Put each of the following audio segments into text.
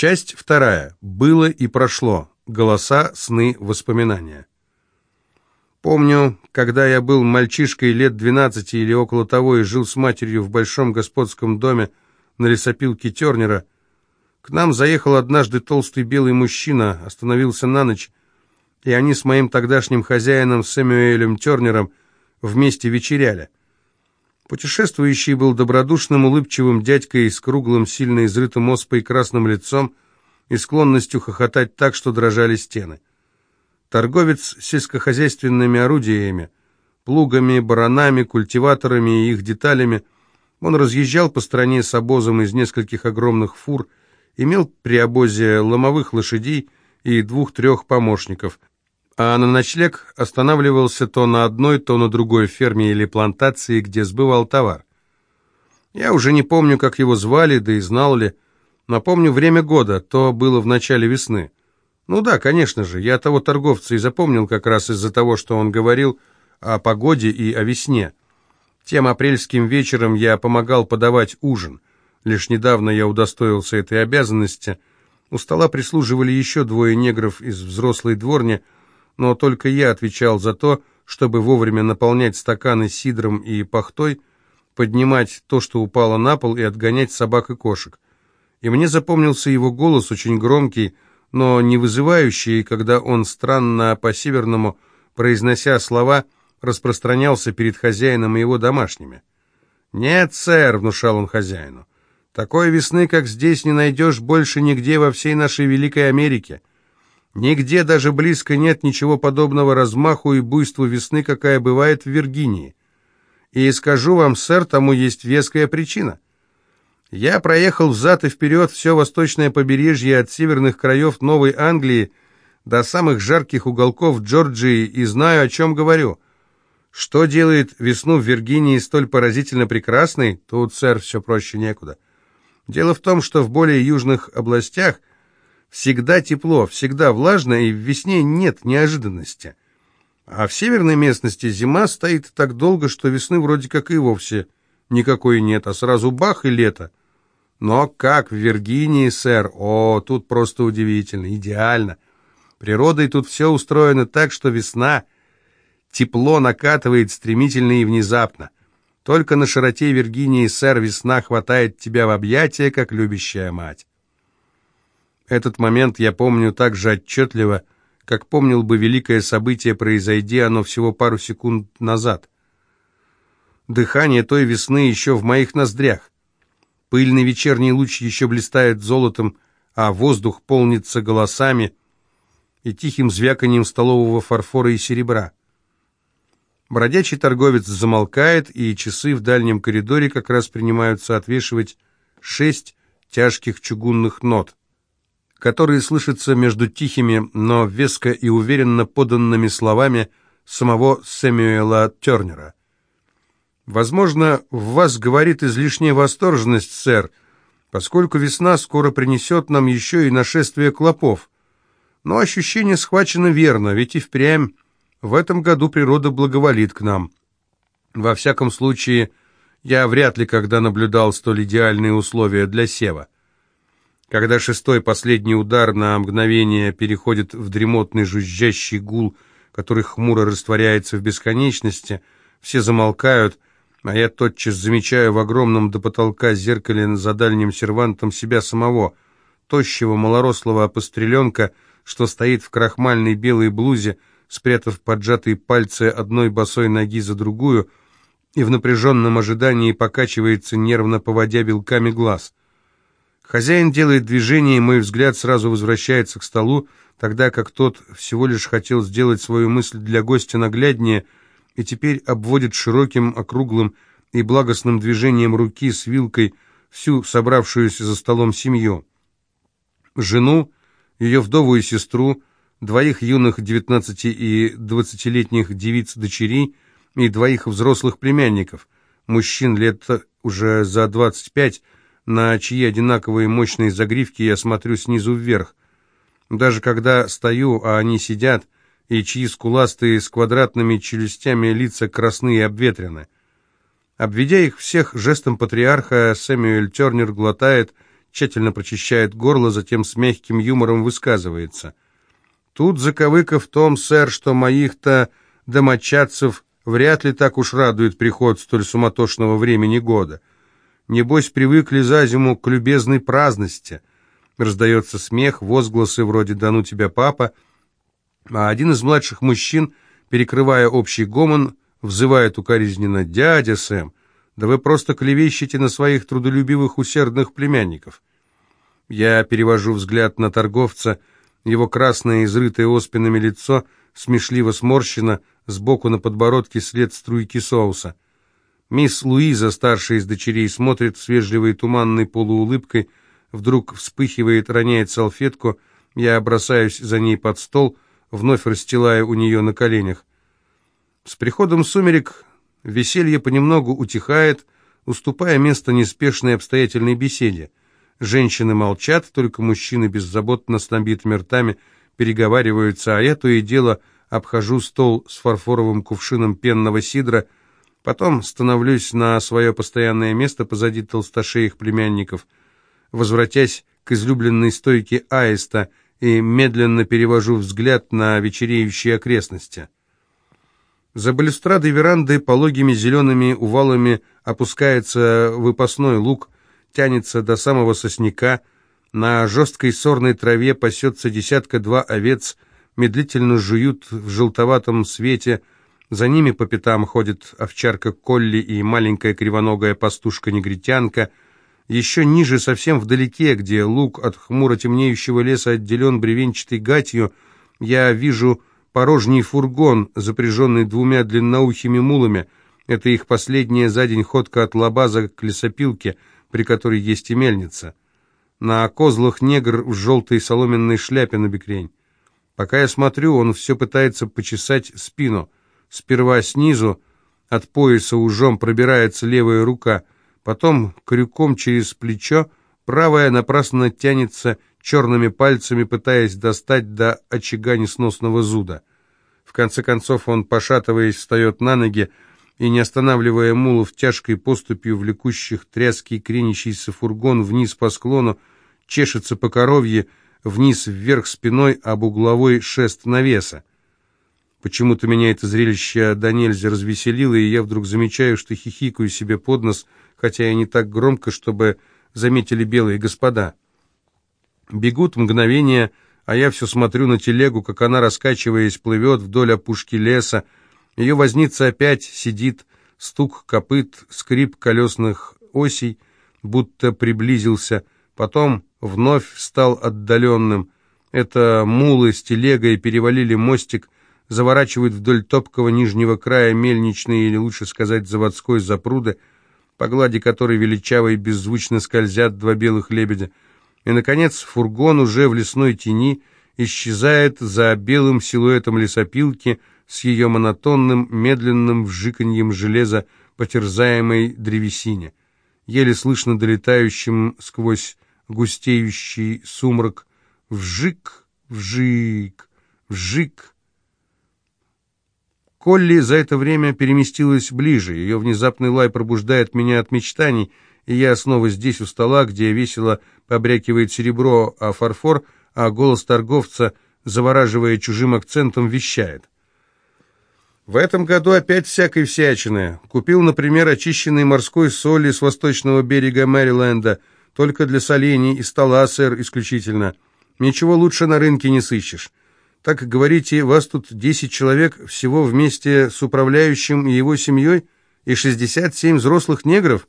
Часть вторая. Было и прошло. Голоса, сны, воспоминания. Помню, когда я был мальчишкой лет 12 или около того и жил с матерью в большом господском доме на лесопилке Тернера, к нам заехал однажды толстый белый мужчина, остановился на ночь, и они с моим тогдашним хозяином Сэмюэлем Тернером вместе вечеряли. Путешествующий был добродушным, улыбчивым дядькой с круглым, сильно изрытым оспой красным лицом и склонностью хохотать так, что дрожали стены. Торговец сельскохозяйственными орудиями, плугами, баранами, культиваторами и их деталями, он разъезжал по стране с обозом из нескольких огромных фур, имел при обозе ломовых лошадей и двух-трех помощников, а на ночлег останавливался то на одной, то на другой ферме или плантации, где сбывал товар. Я уже не помню, как его звали, да и знал ли. Напомню время года, то было в начале весны. Ну да, конечно же, я того торговца и запомнил как раз из-за того, что он говорил о погоде и о весне. Тем апрельским вечером я помогал подавать ужин. Лишь недавно я удостоился этой обязанности. У стола прислуживали еще двое негров из взрослой дворни – но только я отвечал за то, чтобы вовремя наполнять стаканы сидром и пахтой, поднимать то, что упало на пол, и отгонять собак и кошек. И мне запомнился его голос, очень громкий, но не вызывающий, когда он странно по-северному, произнося слова, распространялся перед хозяином и его домашними. «Нет, сэр», — внушал он хозяину, — «такой весны, как здесь, не найдешь больше нигде во всей нашей Великой Америке. Нигде даже близко нет ничего подобного размаху и буйству весны, какая бывает в Виргинии. И скажу вам, сэр, тому есть веская причина. Я проехал взад и вперед все восточное побережье от северных краев Новой Англии до самых жарких уголков Джорджии и знаю, о чем говорю. Что делает весну в Виргинии столь поразительно прекрасной, тут, сэр, все проще некуда. Дело в том, что в более южных областях Всегда тепло, всегда влажно, и в весне нет неожиданности. А в северной местности зима стоит так долго, что весны вроде как и вовсе никакой нет, а сразу бах и лето. Но как в Виргинии, сэр, о, тут просто удивительно, идеально. Природой тут все устроено так, что весна, тепло накатывает стремительно и внезапно. Только на широте Виргинии, сэр, весна хватает тебя в объятия, как любящая мать. Этот момент я помню так же отчетливо, как помнил бы великое событие, произойди оно всего пару секунд назад. Дыхание той весны еще в моих ноздрях. Пыльный вечерний луч еще блистает золотом, а воздух полнится голосами и тихим звяканием столового фарфора и серебра. Бродячий торговец замолкает, и часы в дальнем коридоре как раз принимаются отвешивать шесть тяжких чугунных нот которые слышатся между тихими, но веско и уверенно поданными словами самого Сэмюэла Тернера. «Возможно, в вас говорит излишняя восторженность, сэр, поскольку весна скоро принесет нам еще и нашествие клопов. Но ощущение схвачено верно, ведь и впрямь в этом году природа благоволит к нам. Во всяком случае, я вряд ли когда наблюдал столь идеальные условия для сева». Когда шестой последний удар на мгновение переходит в дремотный жужжащий гул, который хмуро растворяется в бесконечности, все замолкают, а я тотчас замечаю в огромном до потолка зеркале за дальним сервантом себя самого, тощего малорослого опостреленка, что стоит в крахмальной белой блузе, спрятав поджатые пальцы одной босой ноги за другую, и в напряженном ожидании покачивается, нервно поводя белками глаз. Хозяин делает движение, и мой взгляд сразу возвращается к столу, тогда как тот всего лишь хотел сделать свою мысль для гостя нагляднее и теперь обводит широким, округлым и благостным движением руки с вилкой всю собравшуюся за столом семью. Жену, ее вдову и сестру, двоих юных девятнадцати и двадцатилетних девиц-дочерей и двоих взрослых племянников, мужчин лет уже за двадцать пять, на чьи одинаковые мощные загривки я смотрю снизу вверх. Даже когда стою, а они сидят, и чьи скуластые с квадратными челюстями лица красные и обветрены. Обведя их всех жестом патриарха, Сэмюэль Тернер глотает, тщательно прочищает горло, затем с мягким юмором высказывается. «Тут заковыка в том, сэр, что моих-то домочадцев вряд ли так уж радует приход столь суматошного времени года. Небось, привыкли за зиму к любезной праздности». Раздается смех, возгласы вроде «Да ну тебя, папа!» А один из младших мужчин, перекрывая общий гомон, взывает укоризненно «Дядя Сэм, да вы просто клевещете на своих трудолюбивых усердных племянников». Я перевожу взгляд на торговца, его красное, изрытое оспинами лицо, смешливо сморщено, сбоку на подбородке след струйки соуса. Мисс Луиза, старшая из дочерей, смотрит с вежливой туманной полуулыбкой, вдруг вспыхивает, роняет салфетку, я бросаюсь за ней под стол, вновь расстилая у нее на коленях. С приходом сумерек веселье понемногу утихает, уступая место неспешной обстоятельной беседе. Женщины молчат, только мужчины беззаботно с набитыми ртами переговариваются, а я то и дело обхожу стол с фарфоровым кувшином пенного сидра, потом становлюсь на свое постоянное место позади толстошеих племянников, возвратясь к излюбленной стойке аиста и медленно перевожу взгляд на вечереющие окрестности. За балюстрадой веранды пологими зелеными увалами опускается выпасной луг, тянется до самого сосняка, на жесткой сорной траве пасется десятка-два овец, медлительно жуют в желтоватом свете, за ними по пятам ходит овчарка Колли и маленькая кривоногая пастушка-негритянка. Еще ниже, совсем вдалеке, где луг от хмуро темнеющего леса отделен бревенчатой гатью, я вижу порожний фургон, запряженный двумя длинноухими мулами. Это их последняя за день ходка от лабаза к лесопилке, при которой есть и мельница. На козлах негр в желтой соломенной шляпе на бекрень. Пока я смотрю, он все пытается почесать спину. Сперва снизу, от пояса ужом пробирается левая рука, потом крюком через плечо, правая напрасно тянется черными пальцами пытаясь достать до очага несносного зуда. В конце концов он, пошатываясь, встает на ноги и, не останавливая мулов тяжкой поступью влекущих тряский кренящийся фургон вниз по склону, чешется по коровье, вниз вверх спиной об угловой шест навеса. Почему-то меня это зрелище до нельзя развеселило, и я вдруг замечаю, что хихикаю себе под нос, хотя и не так громко, чтобы заметили белые господа. Бегут мгновения, а я все смотрю на телегу, как она, раскачиваясь, плывет вдоль опушки леса. Ее возница опять сидит, стук копыт, скрип колесных осей, будто приблизился, потом вновь стал отдаленным. Это мулы с телегой перевалили мостик, заворачивают вдоль топкого нижнего края мельничной, или лучше сказать заводской запруды, по глади которой величаво и беззвучно скользят два белых лебедя. И, наконец, фургон уже в лесной тени исчезает за белым силуэтом лесопилки с ее монотонным, медленным вжиканьем железа по терзаемой древесине, еле слышно долетающим сквозь густеющий сумрак «вжик, вжик, вжик». Колли за это время переместилась ближе, ее внезапный лай пробуждает меня от мечтаний — и я снова здесь у стола, где весело побрякивает серебро, а фарфор, а голос торговца, завораживая чужим акцентом, вещает. В этом году опять всякой всячины. Купил, например, очищенной морской соли с восточного берега Мэриленда, только для солений и стола, сэр, исключительно. Ничего лучше на рынке не сыщешь. Так говорите, вас тут десять человек всего вместе с управляющим и его семьей и шестьдесят семь взрослых негров?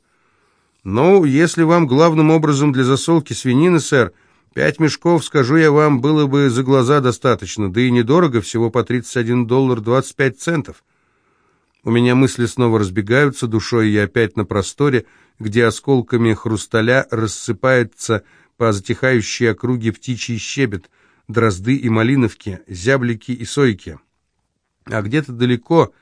«Ну, если вам главным образом для засолки свинины, сэр, пять мешков, скажу я вам, было бы за глаза достаточно, да и недорого, всего по 31 доллар 25 центов». У меня мысли снова разбегаются, душой я опять на просторе, где осколками хрусталя рассыпается по затихающей округе птичий щебет, дрозды и малиновки, зяблики и сойки. А где-то далеко,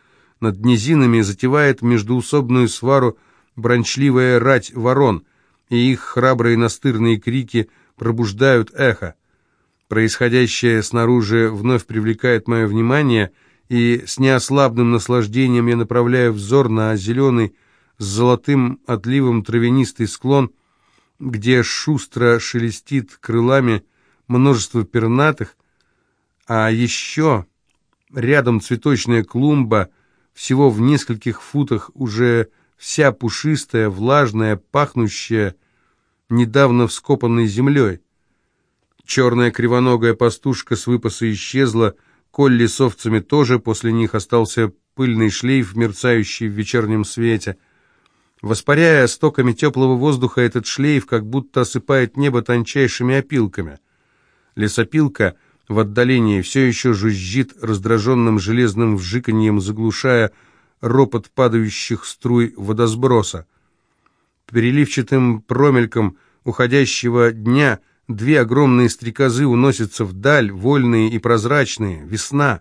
над низинами, затевает междуусобную свару брончливая рать ворон, и их храбрые настырные крики пробуждают эхо. Происходящее снаружи вновь привлекает мое внимание, и с неослабным наслаждением я направляю взор на зеленый с золотым отливом травянистый склон, где шустро шелестит крылами множество пернатых, а еще рядом цветочная клумба, всего в нескольких футах уже вся пушистая, влажная, пахнущая, недавно вскопанной землей. Черная кривоногая пастушка с выпаса исчезла, Колли с овцами тоже, после них остался пыльный шлейф, мерцающий в вечернем свете. Воспаряя стоками теплого воздуха, этот шлейф как будто осыпает небо тончайшими опилками. Лесопилка в отдалении все еще жужжит раздраженным железным вжиканьем, заглушая ропот падающих струй водосброса. Переливчатым промельком уходящего дня две огромные стрекозы уносятся вдаль, вольные и прозрачные, весна.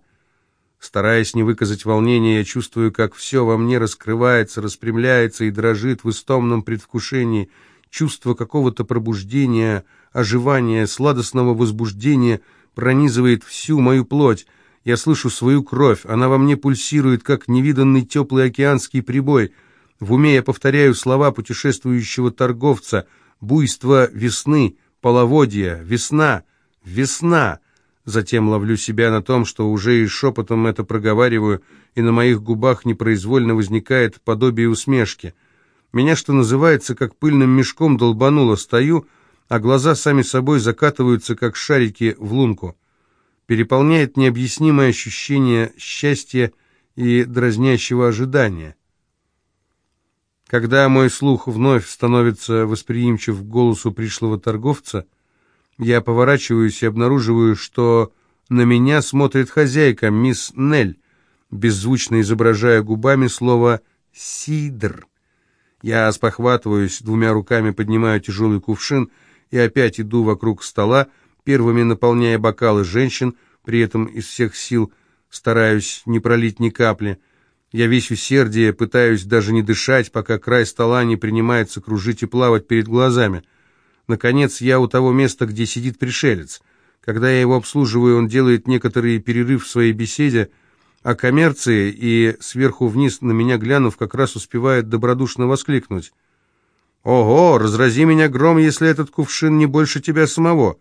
Стараясь не выказать волнения, я чувствую, как все во мне раскрывается, распрямляется и дрожит в истомном предвкушении. Чувство какого-то пробуждения, оживания, сладостного возбуждения пронизывает всю мою плоть. Я слышу свою кровь, она во мне пульсирует, как невиданный теплый океанский прибой. В уме я повторяю слова путешествующего торговца «Буйство весны», «Половодье», «Весна», «Весна». Затем ловлю себя на том, что уже и шепотом это проговариваю, и на моих губах непроизвольно возникает подобие усмешки. Меня, что называется, как пыльным мешком долбануло, стою, а глаза сами собой закатываются, как шарики в лунку переполняет необъяснимое ощущение счастья и дразнящего ожидания. Когда мой слух вновь становится восприимчив к голосу пришлого торговца, я поворачиваюсь и обнаруживаю, что на меня смотрит хозяйка, мисс Нель, беззвучно изображая губами слово «сидр». Я спохватываюсь, двумя руками поднимаю тяжелый кувшин и опять иду вокруг стола, первыми наполняя бокалы женщин, при этом из всех сил стараюсь не пролить ни капли. Я весь усердие, пытаюсь даже не дышать, пока край стола не принимается кружить и плавать перед глазами. Наконец, я у того места, где сидит пришелец. Когда я его обслуживаю, он делает некоторый перерыв в своей беседе о коммерции и сверху вниз на меня глянув, как раз успевает добродушно воскликнуть. «Ого, разрази меня гром, если этот кувшин не больше тебя самого!»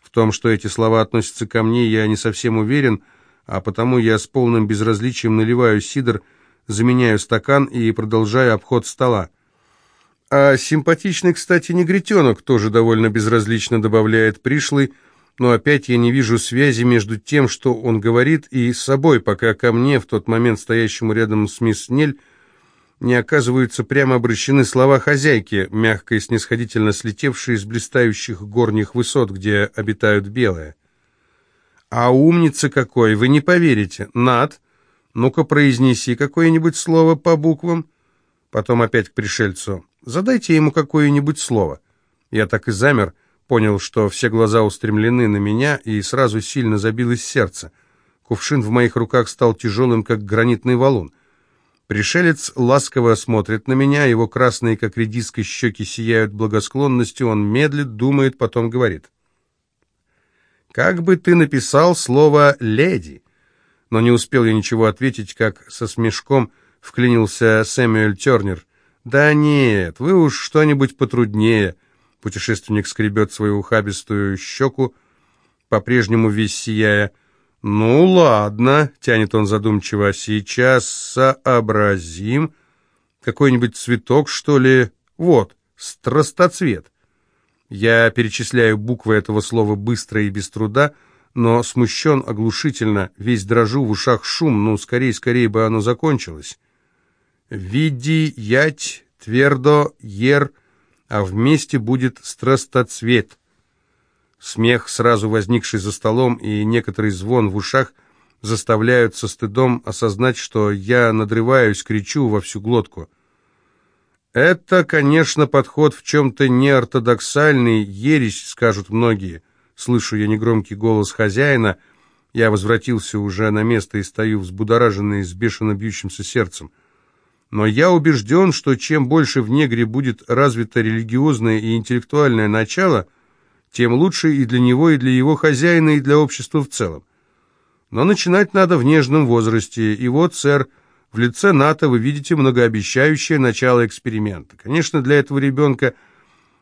В том, что эти слова относятся ко мне, я не совсем уверен, а потому я с полным безразличием наливаю сидр, заменяю стакан и продолжаю обход стола. А симпатичный, кстати, негритенок тоже довольно безразлично добавляет пришлый, но опять я не вижу связи между тем, что он говорит, и собой, пока ко мне, в тот момент стоящему рядом с мисс Нель, не оказываются прямо обращены слова хозяйки, мягко и снисходительно слетевшие с блистающих горних высот, где обитают белые. «А умница какой! Вы не поверите! Над! Ну-ка произнеси какое-нибудь слово по буквам!» Потом опять к пришельцу. «Задайте ему какое-нибудь слово!» Я так и замер, понял, что все глаза устремлены на меня, и сразу сильно забилось сердце. Кувшин в моих руках стал тяжелым, как гранитный валун — Пришелец ласково смотрит на меня, его красные, как редиска, щеки сияют благосклонностью, он медлит, думает, потом говорит. «Как бы ты написал слово «леди»?» Но не успел я ничего ответить, как со смешком вклинился Сэмюэль Тернер. «Да нет, вы уж что-нибудь потруднее». Путешественник скребет свою ухабистую щеку, по-прежнему весь сияя. «Ну ладно», — тянет он задумчиво, — «сейчас сообразим. Какой-нибудь цветок, что ли? Вот, страстоцвет». Я перечисляю буквы этого слова быстро и без труда, но смущен оглушительно, весь дрожу, в ушах шум, ну, скорее, скорее бы оно закончилось. «Види, ять, твердо, ер, а вместе будет страстоцвет». Смех, сразу возникший за столом, и некоторый звон в ушах заставляют со стыдом осознать, что я надрываюсь, кричу во всю глотку. «Это, конечно, подход в чем-то неортодоксальный, ересь», — скажут многие. Слышу я негромкий голос хозяина. Я возвратился уже на место и стою взбудораженный с бешено бьющимся сердцем. Но я убежден, что чем больше в негре будет развито религиозное и интеллектуальное начало — тем лучше и для него, и для его хозяина, и для общества в целом. Но начинать надо в нежном возрасте, и вот, сэр, в лице НАТО вы видите многообещающее начало эксперимента. Конечно, для этого ребенка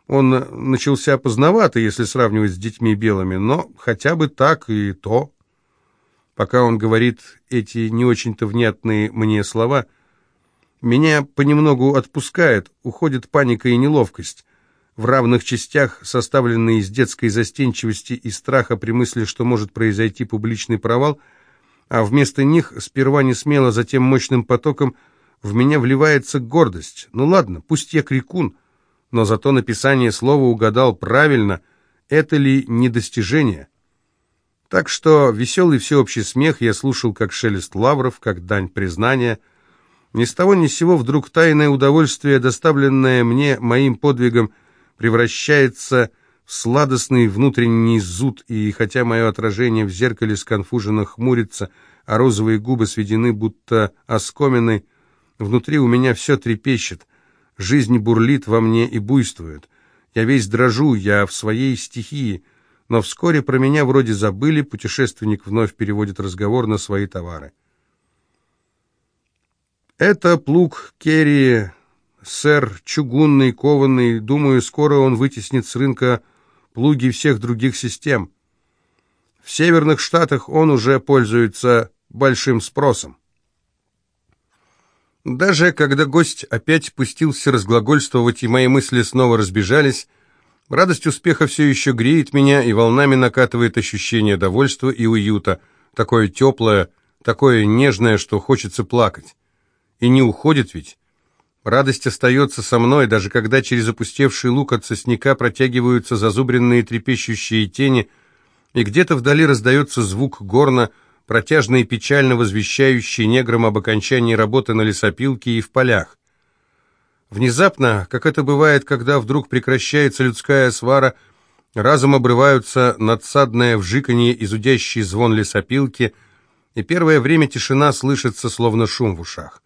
Он начался поздновато, если сравнивать с детьми белыми, но хотя бы так и то. Пока он говорит эти не очень-то внятные мне слова, меня понемногу отпускает, уходит паника и неловкость, в равных частях составленные из детской застенчивости и страха при мысли, что может произойти публичный провал, а вместо них сперва не смело, затем мощным потоком в меня вливается гордость. Ну ладно, пусть я крикун, но зато написание слова угадал правильно. Это ли не достижение? Так что веселый всеобщий смех я слушал как шелест лавров, как дань признания. Ни с того ни с сего вдруг тайное удовольствие, доставленное мне моим подвигом, превращается в сладостный внутренний зуд, и хотя мое отражение в зеркале сконфуженно хмурится, а розовые губы сведены будто оскомены, внутри у меня все трепещет, жизнь бурлит во мне и буйствует. Я весь дрожу, я в своей стихии, но вскоре про меня вроде забыли, путешественник вновь переводит разговор на свои товары. Это плуг Керри, сэр, чугунный, кованный, думаю, скоро он вытеснит с рынка плуги всех других систем. В северных штатах он уже пользуется большим спросом. Даже когда гость опять пустился разглагольствовать, и мои мысли снова разбежались, Радость успеха все еще греет меня и волнами накатывает ощущение довольства и уюта, такое теплое, такое нежное, что хочется плакать. И не уходит ведь. Радость остается со мной, даже когда через опустевший лук от сосняка протягиваются зазубренные трепещущие тени, и где-то вдали раздается звук горна, протяжно и печально возвещающий неграм об окончании работы на лесопилке и в полях. Внезапно, как это бывает, когда вдруг прекращается людская свара, разом обрываются надсадное вжиканье и зудящий звон лесопилки, и первое время тишина слышится, словно шум в ушах.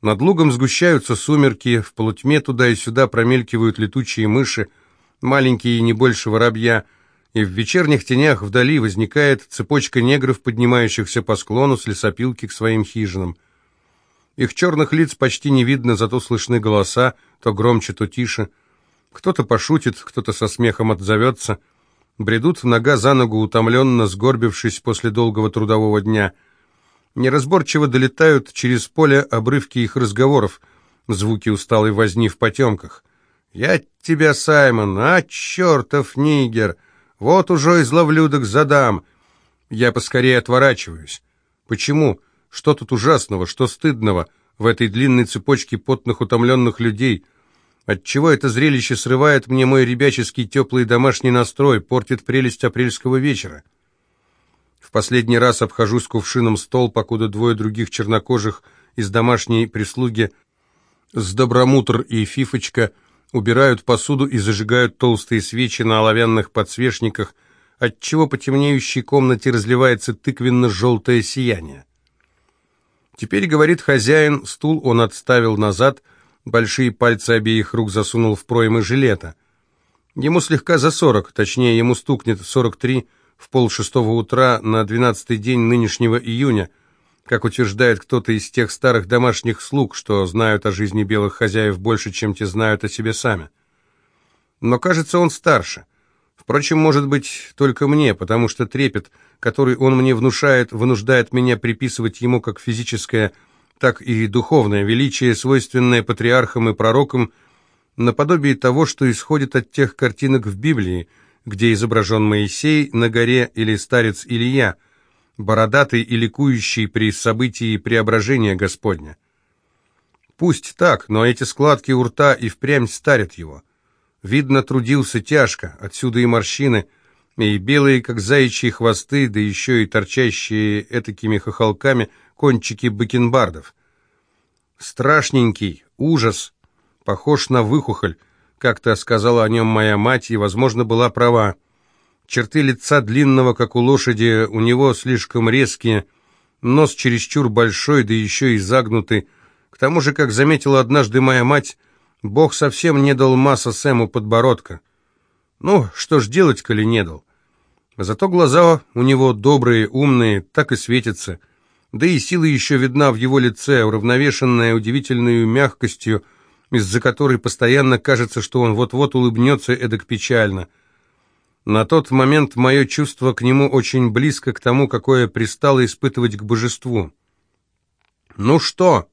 Над лугом сгущаются сумерки, в полутьме туда и сюда промелькивают летучие мыши, маленькие и не больше воробья, и в вечерних тенях вдали возникает цепочка негров, поднимающихся по склону с лесопилки к своим хижинам. Их черных лиц почти не видно, зато слышны голоса, то громче, то тише. Кто-то пошутит, кто-то со смехом отзовется. Бредут нога за ногу, утомленно сгорбившись после долгого трудового дня. Неразборчиво долетают через поле обрывки их разговоров, звуки усталой возни в потемках. «Я тебя, Саймон, а, чертов нигер! Вот уже изловлюдок задам!» Я поскорее отворачиваюсь. Почему? Что тут ужасного, что стыдного в этой длинной цепочке потных утомленных людей? Отчего это зрелище срывает мне мой ребяческий теплый домашний настрой, портит прелесть апрельского вечера? В последний раз обхожу с кувшином стол, покуда двое других чернокожих из домашней прислуги с Добромутр и Фифочка убирают посуду и зажигают толстые свечи на оловянных подсвечниках, отчего по темнеющей комнате разливается тыквенно-желтое сияние. Теперь, говорит хозяин, стул он отставил назад, большие пальцы обеих рук засунул в проймы жилета. Ему слегка за сорок, точнее, ему стукнет сорок три в полшестого утра на двенадцатый день нынешнего июня, как утверждает кто-то из тех старых домашних слуг, что знают о жизни белых хозяев больше, чем те знают о себе сами. Но, кажется, он старше. Впрочем, может быть, только мне, потому что трепет – который он мне внушает, вынуждает меня приписывать ему как физическое, так и духовное величие, свойственное патриархам и пророкам, наподобие того, что исходит от тех картинок в Библии, где изображен Моисей на горе или старец Илья, бородатый и ликующий при событии преображения Господня. Пусть так, но эти складки у рта и впрямь старят его. Видно, трудился тяжко, отсюда и морщины – и белые, как заячьи хвосты, да еще и торчащие этакими хохолками кончики бакенбардов. Страшненький, ужас, похож на выхухоль, как-то сказала о нем моя мать, и, возможно, была права. Черты лица длинного, как у лошади, у него слишком резкие, нос чересчур большой, да еще и загнутый. К тому же, как заметила однажды моя мать, Бог совсем не дал масса Сэму подбородка. Ну, что ж делать, коли не дал? Зато глаза у него добрые, умные, так и светятся. Да и сила еще видна в его лице, уравновешенная удивительной мягкостью, из-за которой постоянно кажется, что он вот-вот улыбнется эдак печально. На тот момент мое чувство к нему очень близко к тому, какое пристало испытывать к божеству. «Ну что?»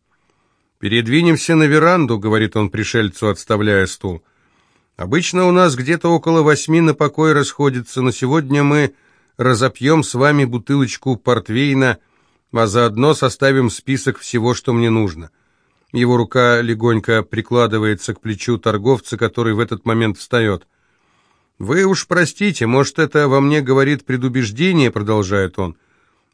«Передвинемся на веранду», — говорит он пришельцу, отставляя стул. «Обычно у нас где-то около восьми на покой расходится, но сегодня мы разопьем с вами бутылочку портвейна, а заодно составим список всего, что мне нужно». Его рука легонько прикладывается к плечу торговца, который в этот момент встает. «Вы уж простите, может, это во мне говорит предубеждение», — продолжает он.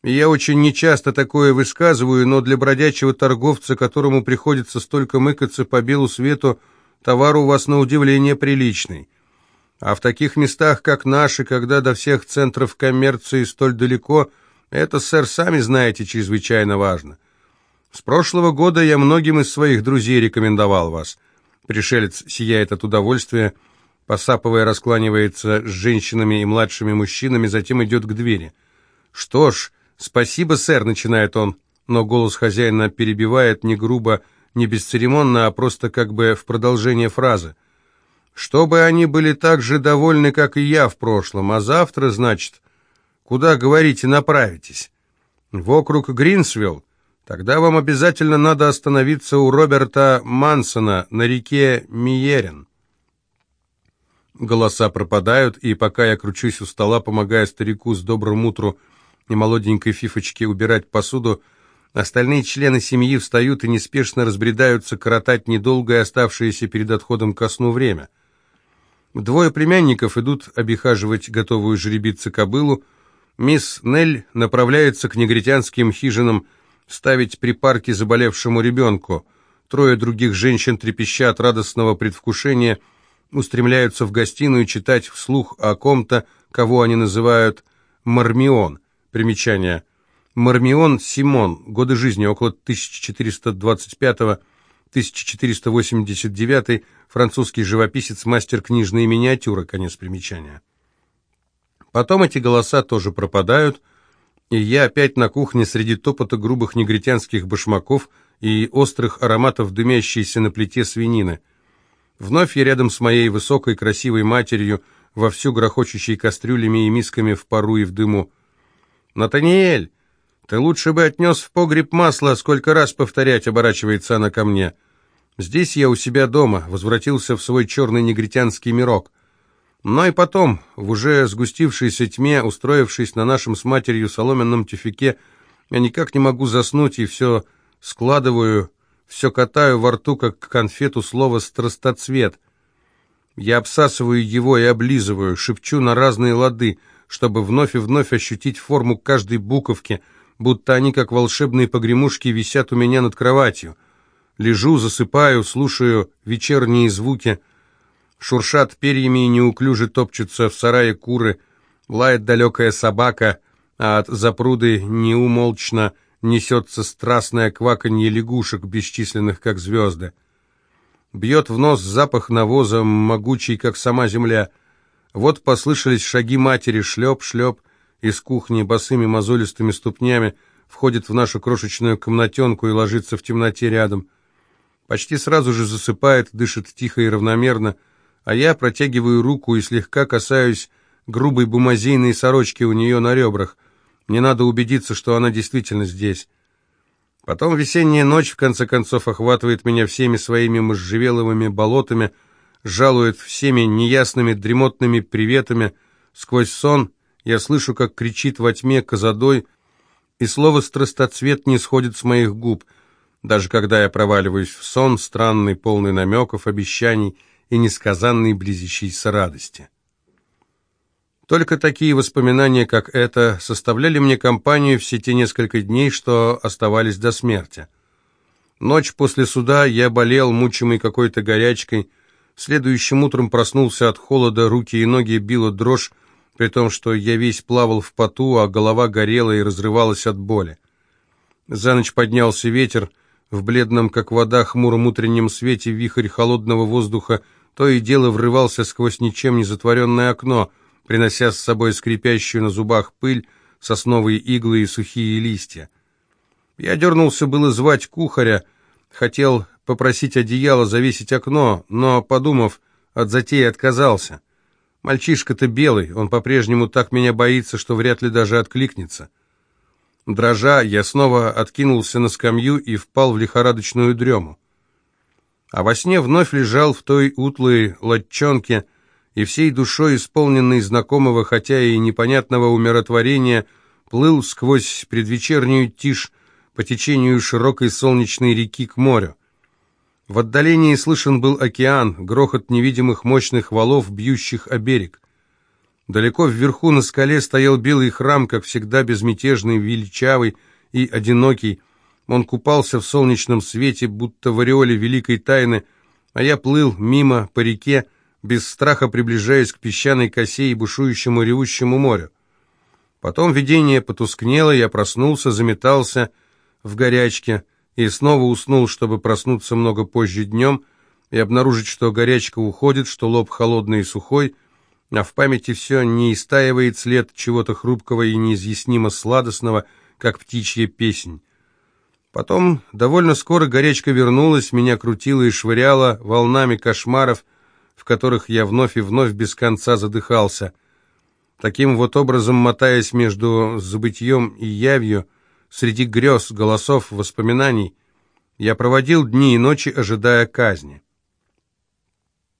«Я очень нечасто такое высказываю, но для бродячего торговца, которому приходится столько мыкаться по белу свету, товар у вас на удивление приличный. А в таких местах, как наши, когда до всех центров коммерции столь далеко, это, сэр, сами знаете, чрезвычайно важно. С прошлого года я многим из своих друзей рекомендовал вас». Пришелец сияет от удовольствия, — посапывая, раскланивается с женщинами и младшими мужчинами, затем идет к двери. «Что ж, спасибо, сэр», — начинает он, но голос хозяина перебивает не грубо, не бесцеремонно, а просто как бы в продолжение фразы. «Чтобы они были так же довольны, как и я в прошлом, а завтра, значит, куда, говорите, направитесь? В округ Гринсвилл? Тогда вам обязательно надо остановиться у Роберта Мансона на реке Миерен». Голоса пропадают, и пока я кручусь у стола, помогая старику с добрым утру и молоденькой фифочке убирать посуду, остальные члены семьи встают и неспешно разбредаются коротать недолгое оставшееся перед отходом ко сну время. Двое племянников идут обихаживать готовую жеребиться кобылу, мисс Нель направляется к негритянским хижинам ставить припарки заболевшему ребенку. Трое других женщин трепещат радостного предвкушения – устремляются в гостиную читать вслух о ком-то, кого они называют Мармион. Примечание. Мармион Симон. Годы жизни около 1425-1489. Французский живописец, мастер книжной миниатюры. Конец примечания. Потом эти голоса тоже пропадают, и я опять на кухне среди топота грубых негритянских башмаков и острых ароматов дымящейся на плите свинины – Вновь я рядом с моей высокой красивой матерью, вовсю грохочущей кастрюлями и мисками в пару и в дыму. «Натаниэль, ты лучше бы отнес в погреб масло, сколько раз повторять», — оборачивается она ко мне. «Здесь я у себя дома, возвратился в свой черный негритянский мирок». Но и потом, в уже сгустившейся тьме, устроившись на нашем с матерью соломенном тюфике, я никак не могу заснуть и все складываю все катаю во рту, как конфету, слово «страстоцвет». Я обсасываю его и облизываю, шепчу на разные лады, чтобы вновь и вновь ощутить форму каждой буковки, будто они, как волшебные погремушки, висят у меня над кроватью. Лежу, засыпаю, слушаю вечерние звуки. Шуршат перьями и неуклюже топчутся в сарае куры. Лает далекая собака, а от запруды неумолчно несется страстное кваканье лягушек, бесчисленных, как звезды. Бьет в нос запах навоза, могучий, как сама земля. Вот послышались шаги матери, шлеп-шлеп, из кухни босыми мозолистыми ступнями входит в нашу крошечную комнатенку и ложится в темноте рядом. Почти сразу же засыпает, дышит тихо и равномерно, а я протягиваю руку и слегка касаюсь грубой бумазейной сорочки у нее на ребрах — мне надо убедиться, что она действительно здесь. Потом весенняя ночь, в конце концов, охватывает меня всеми своими можжевеловыми болотами, жалует всеми неясными дремотными приветами. Сквозь сон я слышу, как кричит во тьме козадой, и слово «страстоцвет» не сходит с моих губ, даже когда я проваливаюсь в сон, странный, полный намеков, обещаний и несказанной близящейся радости. Только такие воспоминания, как это, составляли мне компанию все те несколько дней, что оставались до смерти. Ночь после суда я болел, мучимый какой-то горячкой. Следующим утром проснулся от холода, руки и ноги била дрожь, при том, что я весь плавал в поту, а голова горела и разрывалась от боли. За ночь поднялся ветер, в бледном, как вода, хмуром утреннем свете вихрь холодного воздуха то и дело врывался сквозь ничем не затворенное окно — принося с собой скрипящую на зубах пыль, сосновые иглы и сухие листья. Я дернулся было звать кухаря, хотел попросить одеяло завесить окно, но, подумав, от затеи отказался. Мальчишка-то белый, он по-прежнему так меня боится, что вряд ли даже откликнется. Дрожа, я снова откинулся на скамью и впал в лихорадочную дрему. А во сне вновь лежал в той утлой латчонке и всей душой, исполненной знакомого, хотя и непонятного умиротворения, плыл сквозь предвечернюю тишь по течению широкой солнечной реки к морю. В отдалении слышен был океан, грохот невидимых мощных валов, бьющих о берег. Далеко вверху на скале стоял белый храм, как всегда безмятежный, величавый и одинокий. Он купался в солнечном свете, будто в ореоле великой тайны, а я плыл мимо по реке, без страха приближаясь к песчаной косе и бушующему ревущему морю. Потом видение потускнело, я проснулся, заметался в горячке и снова уснул, чтобы проснуться много позже днем и обнаружить, что горячка уходит, что лоб холодный и сухой — а в памяти все не истаивает след чего-то хрупкого и неизъяснимо сладостного, как птичья песнь. Потом довольно скоро горячка вернулась, меня крутила и швыряла волнами кошмаров, в которых я вновь и вновь без конца задыхался. Таким вот образом, мотаясь между забытьем и явью, среди грез, голосов, воспоминаний, я проводил дни и ночи, ожидая казни.